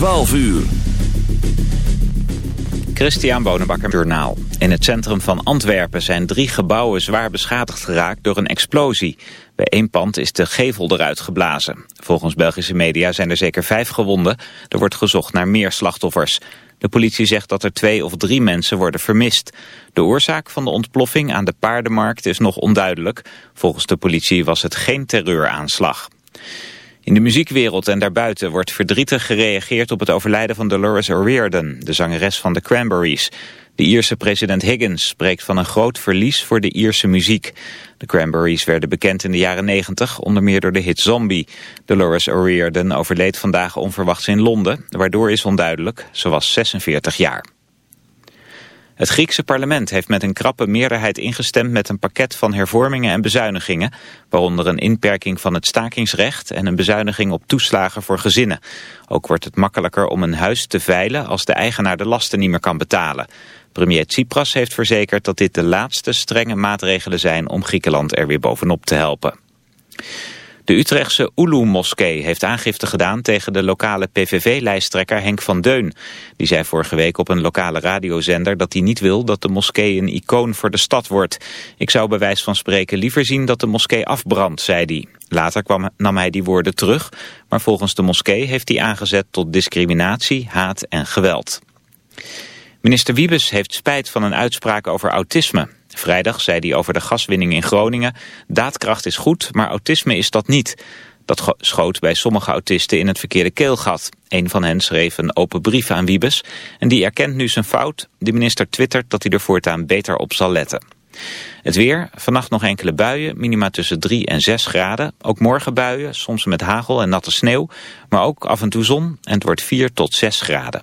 12 uur. Christian Bonenbakker Journaal. In het centrum van Antwerpen zijn drie gebouwen zwaar beschadigd geraakt door een explosie. Bij één pand is de gevel eruit geblazen. Volgens Belgische media zijn er zeker vijf gewonden. Er wordt gezocht naar meer slachtoffers. De politie zegt dat er twee of drie mensen worden vermist. De oorzaak van de ontploffing aan de paardenmarkt is nog onduidelijk. Volgens de politie was het geen terreuraanslag. In de muziekwereld en daarbuiten wordt verdrietig gereageerd op het overlijden van Dolores O'Riordan, de zangeres van de Cranberries. De Ierse president Higgins spreekt van een groot verlies voor de Ierse muziek. De Cranberries werden bekend in de jaren 90, onder meer door de hit Zombie. Dolores O'Riordan overleed vandaag onverwachts in Londen, waardoor is onduidelijk. Ze was 46 jaar. Het Griekse parlement heeft met een krappe meerderheid ingestemd met een pakket van hervormingen en bezuinigingen, waaronder een inperking van het stakingsrecht en een bezuiniging op toeslagen voor gezinnen. Ook wordt het makkelijker om een huis te veilen als de eigenaar de lasten niet meer kan betalen. Premier Tsipras heeft verzekerd dat dit de laatste strenge maatregelen zijn om Griekenland er weer bovenop te helpen. De Utrechtse Ulu-moskee heeft aangifte gedaan tegen de lokale PVV-lijsttrekker Henk van Deun. Die zei vorige week op een lokale radiozender dat hij niet wil dat de moskee een icoon voor de stad wordt. Ik zou bij wijze van spreken liever zien dat de moskee afbrandt, zei hij. Later kwam, nam hij die woorden terug, maar volgens de moskee heeft hij aangezet tot discriminatie, haat en geweld. Minister Wiebes heeft spijt van een uitspraak over autisme. Vrijdag zei hij over de gaswinning in Groningen... daadkracht is goed, maar autisme is dat niet. Dat schoot bij sommige autisten in het verkeerde keelgat. Een van hen schreef een open brief aan Wiebes... en die erkent nu zijn fout. De minister twittert dat hij er voortaan beter op zal letten. Het weer, vannacht nog enkele buien, minima tussen 3 en 6 graden. Ook morgen buien, soms met hagel en natte sneeuw. Maar ook af en toe zon en het wordt 4 tot 6 graden.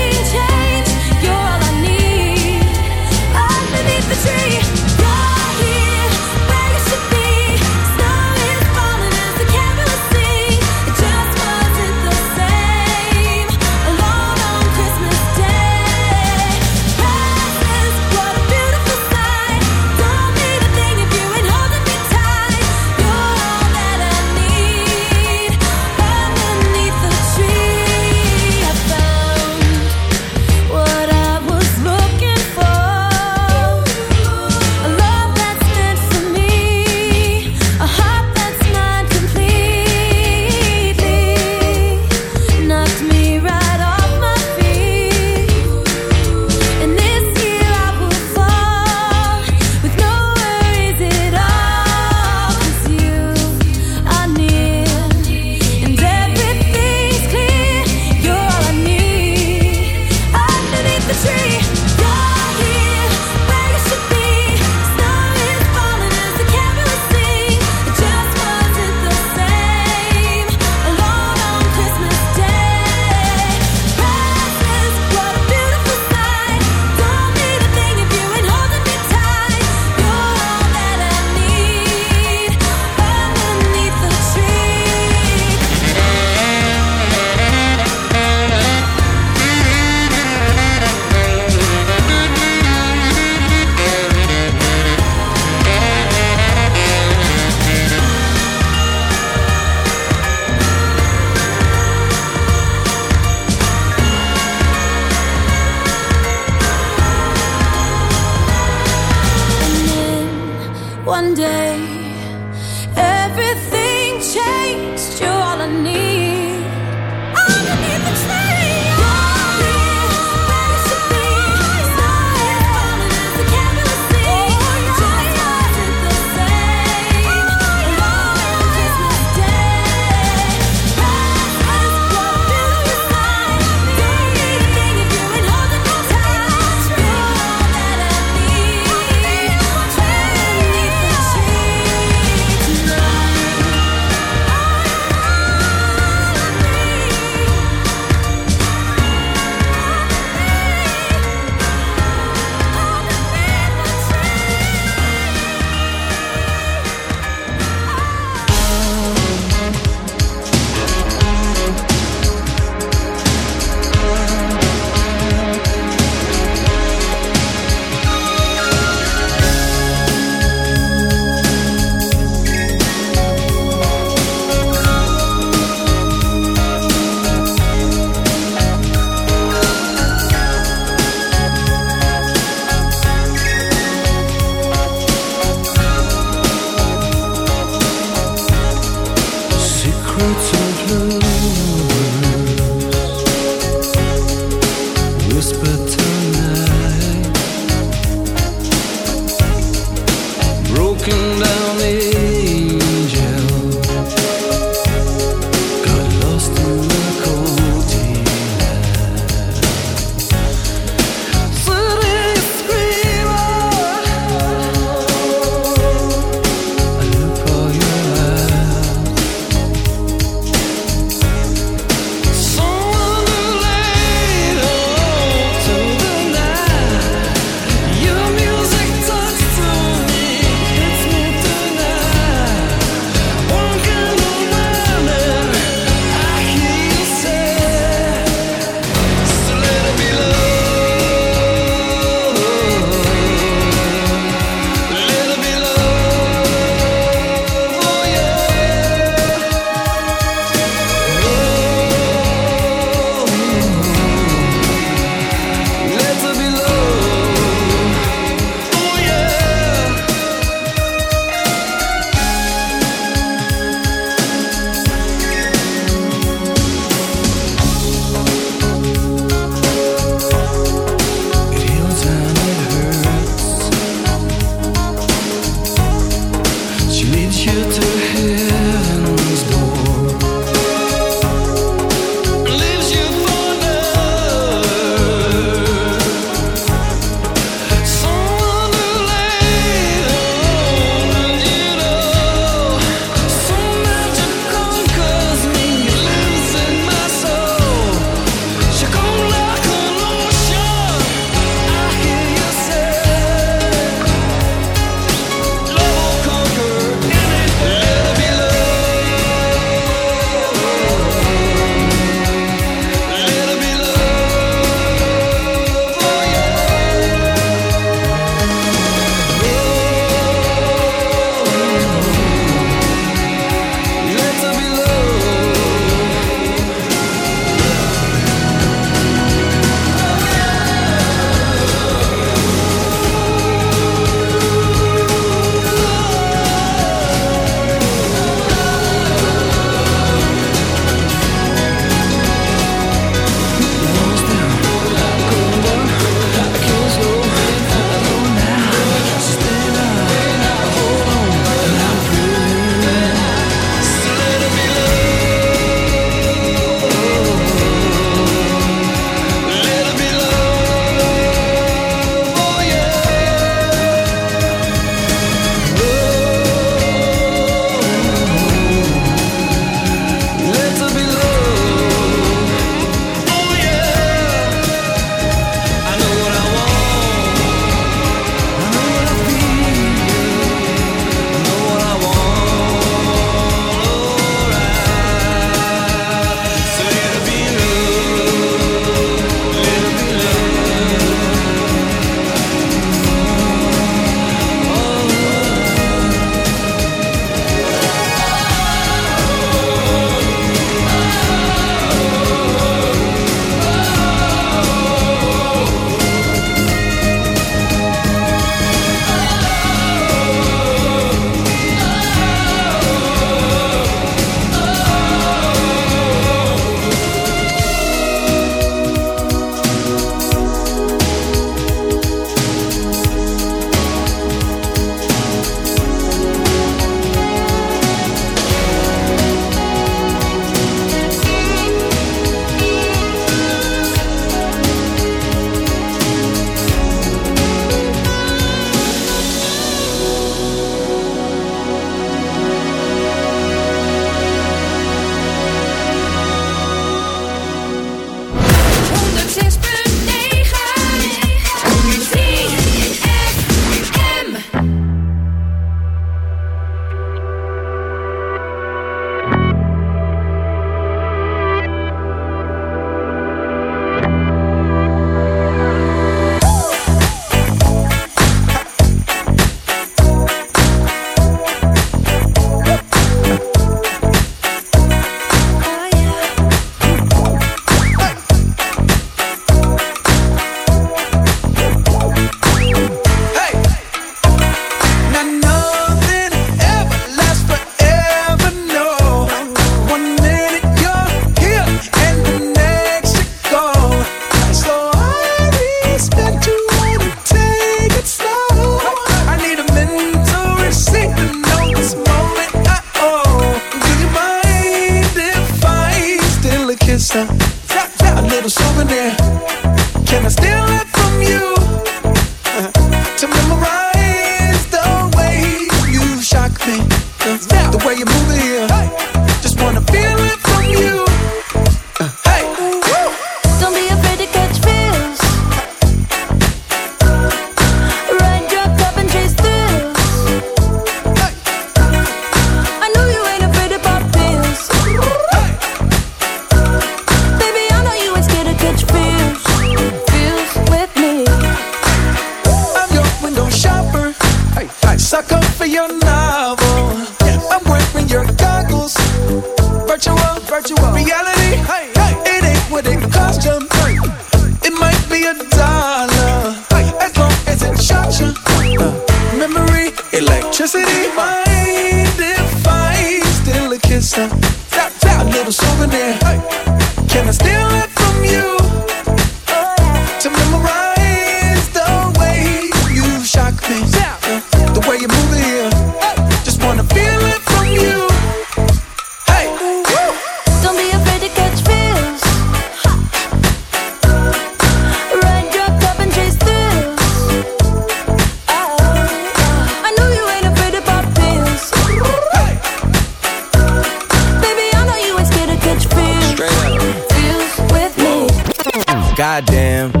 goddamn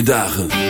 fijne dagen.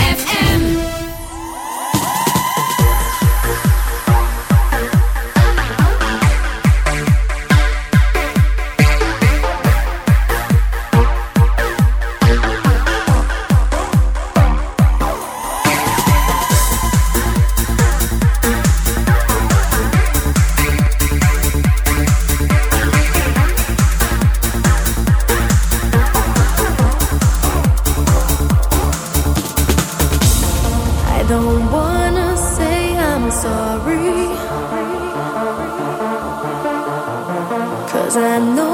I know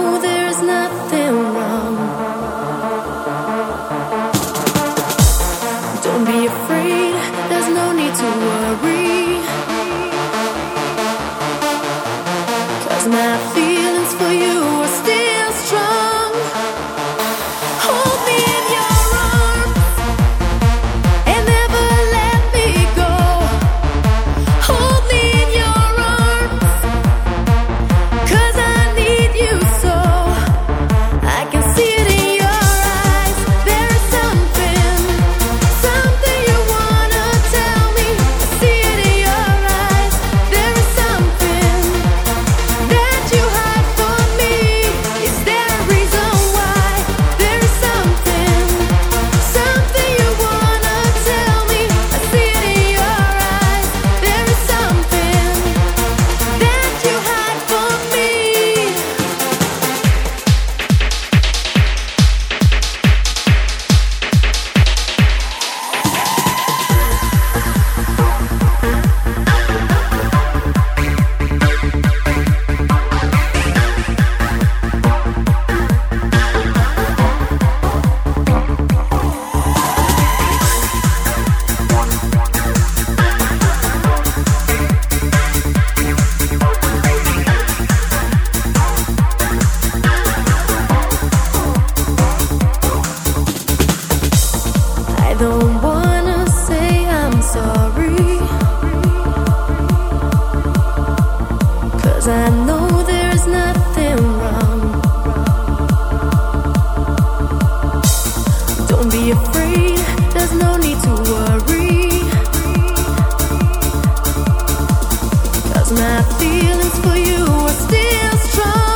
my feelings for you are still strong.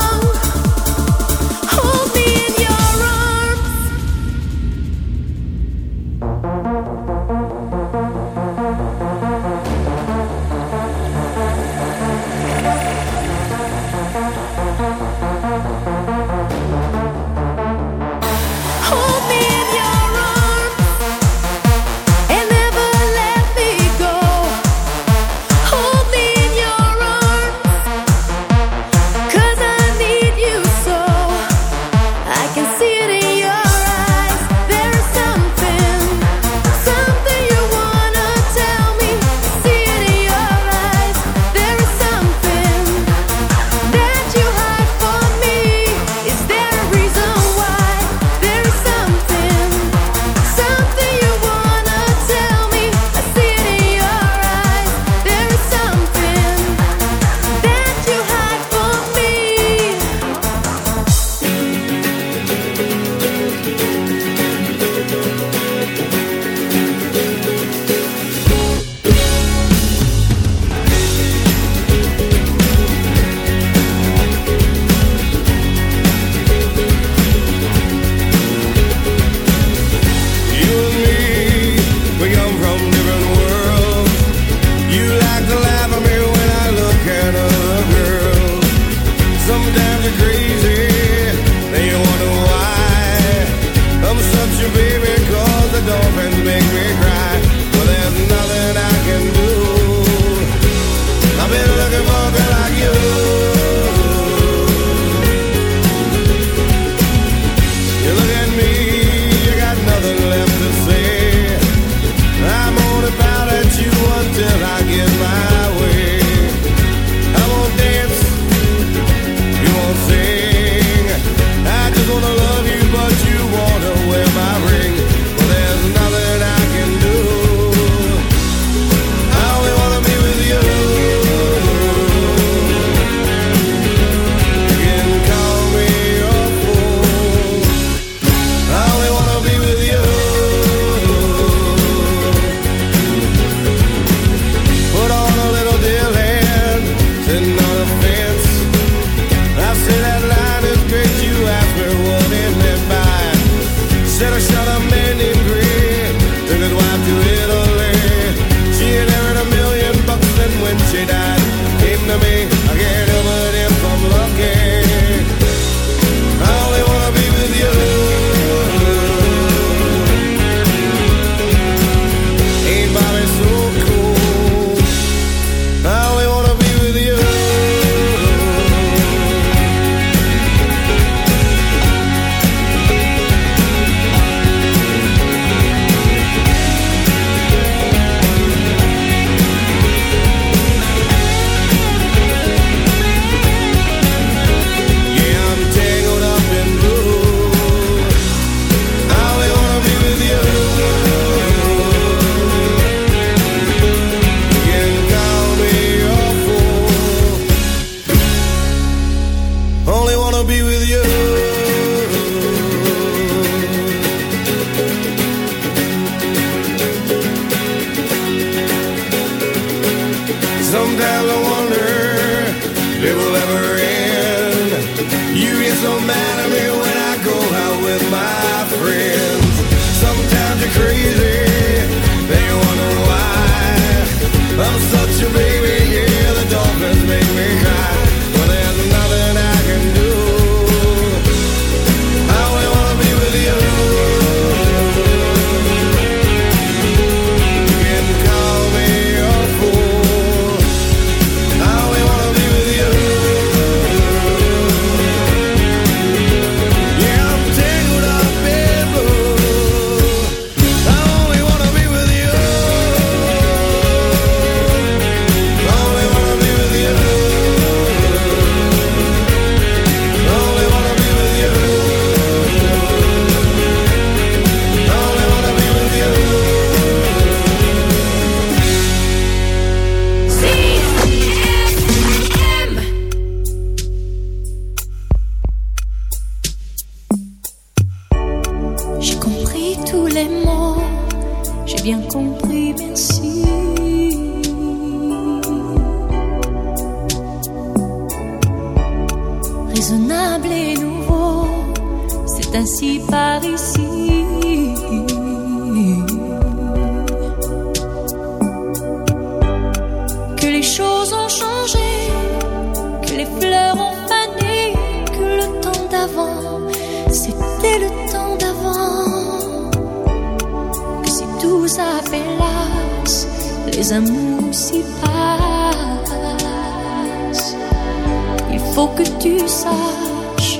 faut que tu saches,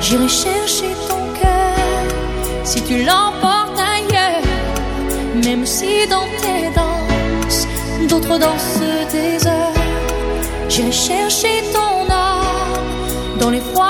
j'irai chercher ton cœur si tu l'emportes ailleurs, même si dans tes danses, d'autres dansent des heures, j'irai chercher ton âme dans les froids.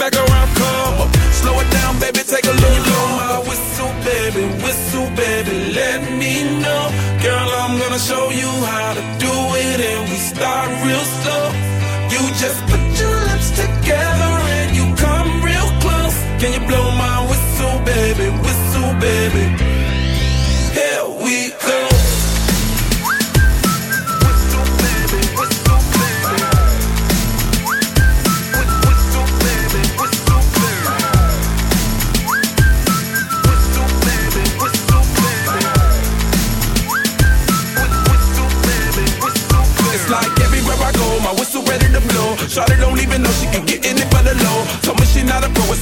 back around, come up. Slow it down, baby, take a look. You know my whistle, baby, whistle, baby, let me know. Girl, I'm gonna show you how to do it, and we start real slow. You just put your lips together and you come real close. Can you blow my whistle, baby, whistle, baby?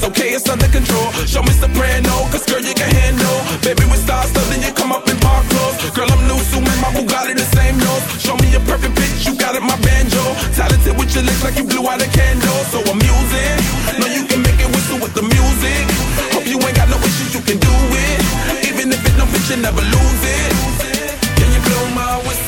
okay, it's under control. Show me soprano, cause girl, you can handle. Baby, we start something, you come up in park clothes. Girl, I'm loose, so my Bugatti the same nose. Show me a perfect pitch, you got it, my banjo. Talented with your lips, like you blew out a candle. So I'm using, know you can make it whistle with the music. Hope you ain't got no issues, you can do it. Even if it don't fit, you never lose it. Can you blow my whistle?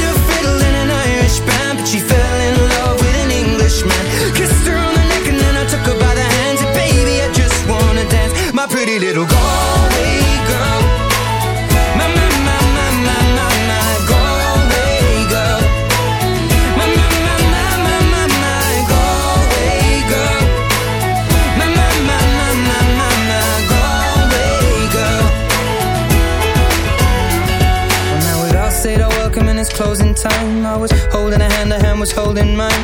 pretty little Galway girl. My, my, my, my, my, my, my Galway girl. My, my, my, my, my, my, my Galway girl. My, my, my, my, my, my, my Galway girl. Well, now we'd all said our welcome and it's closing time. I was holding a hand, a hand was holding mine.